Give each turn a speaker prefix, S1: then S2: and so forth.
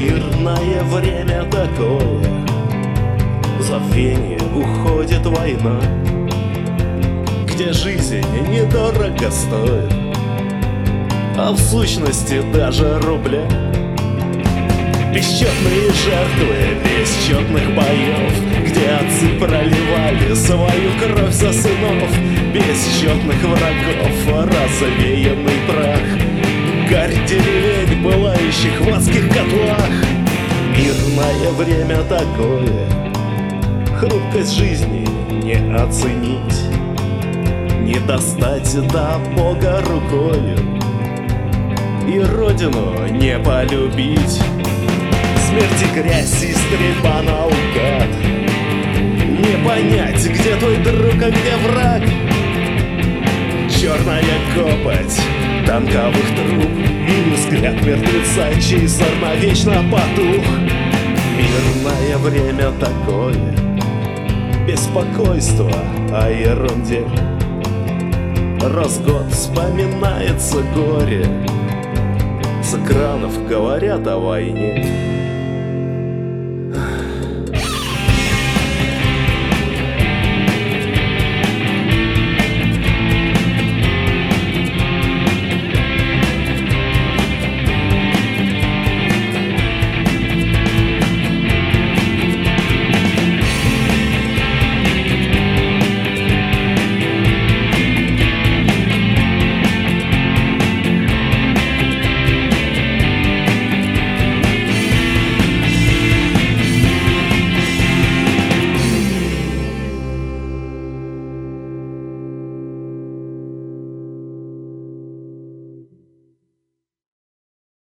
S1: Мирное время такое. В забвение уходит война Где жизнь недорого стоит А в сущности даже рубля. Бесчетные жертвы бесчетных боев Где отцы проливали свою кровь за сынов Бесчетных врагов развеянный прах. Гарь деревень, пылающих в время такое. Хрупкость жизни не оценить. Не достать до Бога рукою. И родину не полюбить. Смерть и грязь и стрельба наугад Не понять, где твой друг, а где враг. Черная копоть танковых труб. И взгляд мертвеца, чей взор навечно потух время такое. Беспокойство о ерунде. Раз год вспоминается горе. С экранов говорят о войне